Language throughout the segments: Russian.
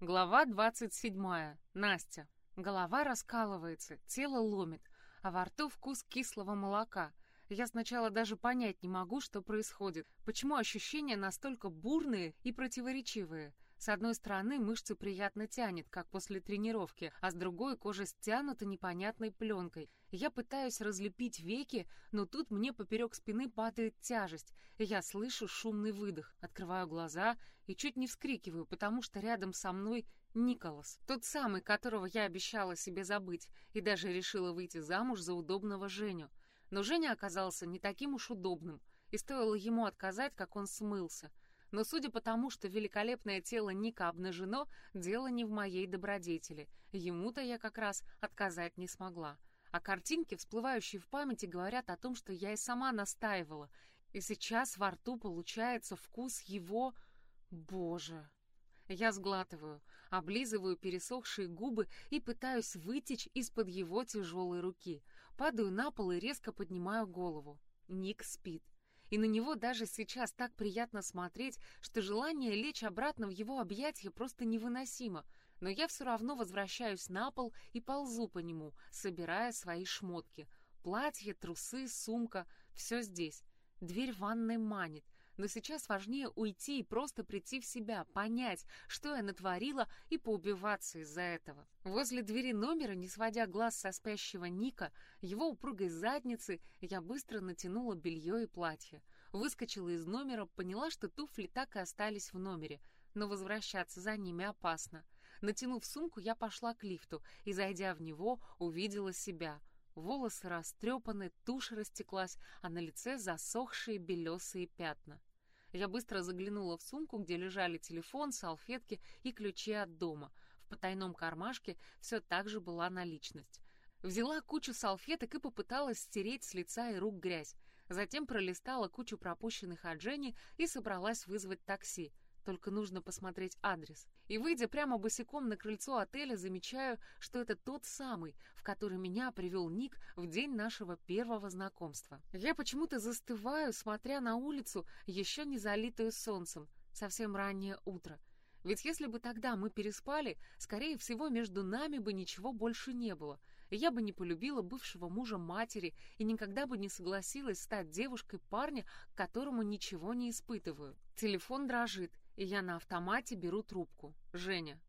Глава 27. Настя. Голова раскалывается, тело ломит, а во рту вкус кислого молока. Я сначала даже понять не могу, что происходит, почему ощущения настолько бурные и противоречивые. С одной стороны, мышцы приятно тянет, как после тренировки, а с другой кожа стянута непонятной пленкой. Я пытаюсь разлепить веки, но тут мне поперек спины падает тяжесть, я слышу шумный выдох. Открываю глаза и чуть не вскрикиваю, потому что рядом со мной Николас, тот самый, которого я обещала себе забыть, и даже решила выйти замуж за удобного Женю. Но Женя оказался не таким уж удобным, и стоило ему отказать, как он смылся — но судя по тому, что великолепное тело Ника обнажено, дело не в моей добродетели. Ему-то я как раз отказать не смогла. А картинки, всплывающие в памяти, говорят о том, что я и сама настаивала. И сейчас во рту получается вкус его... Боже! Я сглатываю, облизываю пересохшие губы и пытаюсь вытечь из-под его тяжелой руки. Падаю на пол и резко поднимаю голову. Ник спит и на него даже сейчас так приятно смотреть, что желание лечь обратно в его объятия просто невыносимо. Но я все равно возвращаюсь на пол и ползу по нему, собирая свои шмотки. Платье, трусы, сумка — все здесь. Дверь ванной манит, но сейчас важнее уйти и просто прийти в себя, понять, что я натворила, и поубиваться из-за этого. Возле двери номера, не сводя глаз со спящего Ника, его упругой задницы, я быстро натянула белье и платье. Выскочила из номера, поняла, что туфли так и остались в номере, но возвращаться за ними опасно. Натянув сумку, я пошла к лифту и, зайдя в него, увидела себя — Волосы растрепаны, тушь растеклась, а на лице засохшие белесые пятна. Я быстро заглянула в сумку, где лежали телефон, салфетки и ключи от дома. В потайном кармашке все так же была наличность. Взяла кучу салфеток и попыталась стереть с лица и рук грязь. Затем пролистала кучу пропущенных от Жени и собралась вызвать такси — только нужно посмотреть адрес. И, выйдя прямо босиком на крыльцо отеля, замечаю, что это тот самый, в который меня привел Ник в день нашего первого знакомства. Я почему-то застываю, смотря на улицу, еще не залитую солнцем, совсем раннее утро. Ведь если бы тогда мы переспали, скорее всего, между нами бы ничего больше не было. Я бы не полюбила бывшего мужа матери и никогда бы не согласилась стать девушкой парня, которому ничего не испытываю. Телефон дрожит, и я на автомате беру трубку. Женя.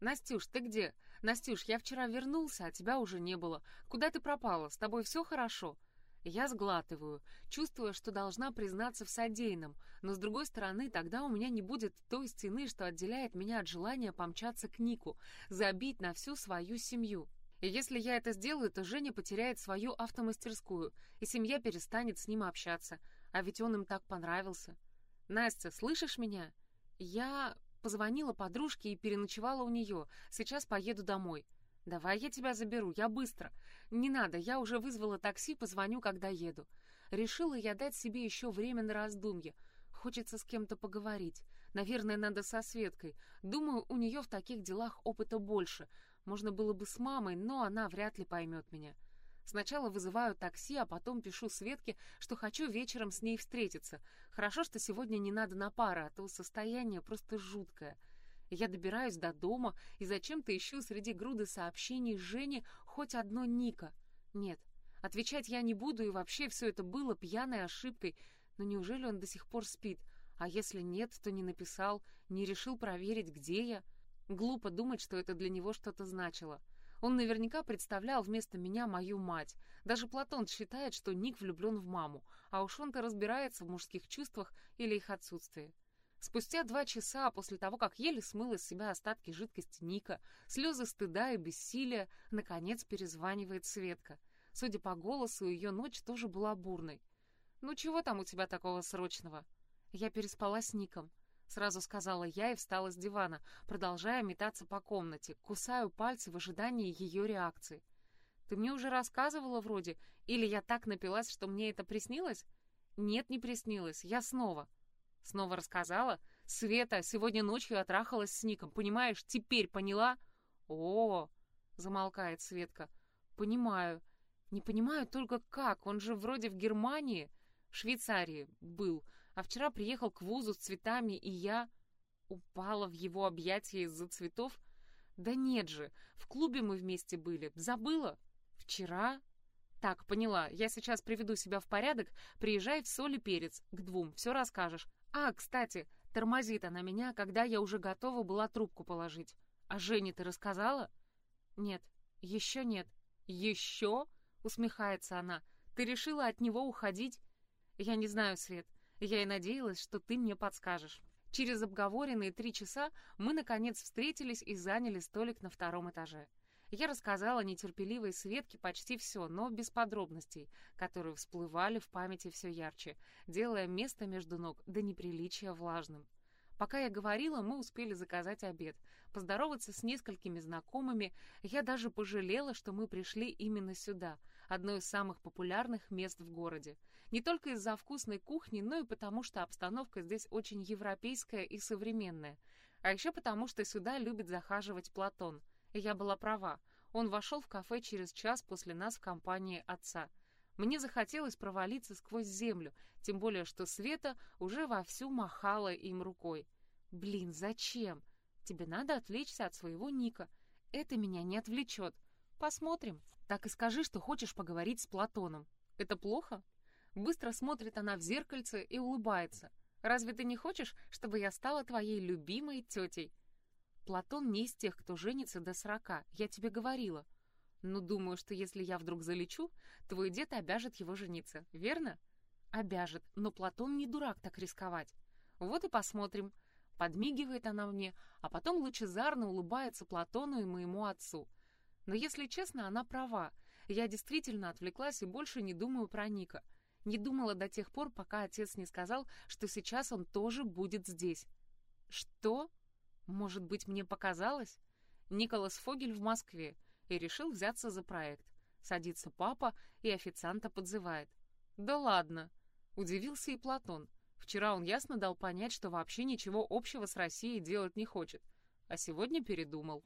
«Настюш, ты где? Настюш, я вчера вернулся, а тебя уже не было. Куда ты пропала? С тобой все хорошо?» Я сглатываю, чувствуя, что должна признаться в содеянном, но с другой стороны, тогда у меня не будет той стены, что отделяет меня от желания помчаться к Нику, забить на всю свою семью. И если я это сделаю, то Женя потеряет свою автомастерскую, и семья перестанет с ним общаться, а ведь он им так понравился. «Настя, слышишь меня?» Я позвонила подружке и переночевала у нее. Сейчас поеду домой. Давай я тебя заберу, я быстро. Не надо, я уже вызвала такси, позвоню, когда еду. Решила я дать себе еще время на раздумье. Хочется с кем-то поговорить. Наверное, надо со Светкой. Думаю, у нее в таких делах опыта больше. Можно было бы с мамой, но она вряд ли поймет меня. Сначала вызываю такси, а потом пишу Светке, что хочу вечером с ней встретиться. Хорошо, что сегодня не надо на пары, а то состояние просто жуткое. Я добираюсь до дома и зачем-то ищу среди груды сообщений Жени хоть одно Ника. Нет, отвечать я не буду, и вообще все это было пьяной ошибкой. Но неужели он до сих пор спит? А если нет, то не написал, не решил проверить, где я? Глупо думать, что это для него что-то значило. Он наверняка представлял вместо меня мою мать. Даже Платон считает, что Ник влюблен в маму, а уж он-то разбирается в мужских чувствах или их отсутствии. Спустя два часа после того, как еле смыл из себя остатки жидкости Ника, слезы стыда и бессилия, наконец перезванивает Светка. Судя по голосу, ее ночь тоже была бурной. «Ну чего там у тебя такого срочного?» Я переспала с Ником. Сразу сказала я и встала с дивана, продолжая метаться по комнате, кусаю пальцы в ожидании ее реакции. «Ты мне уже рассказывала вроде, или я так напилась, что мне это приснилось?» «Нет, не приснилось, я снова». «Снова рассказала?» «Света, сегодня ночью я трахалась с Ником, понимаешь? Теперь поняла?» «О!» — замолкает Светка. «Понимаю. Не понимаю только как, он же вроде в Германии, Швейцарии был, а вчера приехал к вузу с цветами, и я... Упала в его объятия из-за цветов? Да нет же, в клубе мы вместе были. Забыла? Вчера? Так, поняла. Я сейчас приведу себя в порядок. Приезжай в соль и перец. К двум. Все расскажешь. А, кстати, тормозит она меня, когда я уже готова была трубку положить. А Жене ты рассказала? Нет. Еще нет. Еще? Усмехается она. Ты решила от него уходить? Я не знаю, Свет. Я и надеялась, что ты мне подскажешь. Через обговоренные три часа мы, наконец, встретились и заняли столик на втором этаже. Я рассказала нетерпеливой Светке почти все, но без подробностей, которые всплывали в памяти все ярче, делая место между ног до неприличия влажным. Пока я говорила, мы успели заказать обед, поздороваться с несколькими знакомыми. Я даже пожалела, что мы пришли именно сюда, одно из самых популярных мест в городе. Не только из-за вкусной кухни, но и потому, что обстановка здесь очень европейская и современная. А еще потому, что сюда любит захаживать Платон — я была права. Он вошел в кафе через час после нас в компании отца. Мне захотелось провалиться сквозь землю, тем более, что Света уже вовсю махала им рукой. «Блин, зачем? Тебе надо отвлечься от своего Ника. Это меня не отвлечет. Посмотрим. Так и скажи, что хочешь поговорить с Платоном. Это плохо?» Быстро смотрит она в зеркальце и улыбается. «Разве ты не хочешь, чтобы я стала твоей любимой тетей?» Платон не из тех, кто женится до сорока, я тебе говорила. Но думаю, что если я вдруг залечу, твой дед обяжет его жениться, верно? Обяжет, но Платон не дурак так рисковать. Вот и посмотрим. Подмигивает она мне, а потом лучезарно улыбается Платону и моему отцу. Но если честно, она права. Я действительно отвлеклась и больше не думаю про Ника. Не думала до тех пор, пока отец не сказал, что сейчас он тоже будет здесь. Что? Может быть, мне показалось? Николас Фогель в Москве и решил взяться за проект. Садится папа и официанта подзывает. «Да ладно!» Удивился и Платон. Вчера он ясно дал понять, что вообще ничего общего с Россией делать не хочет. А сегодня передумал.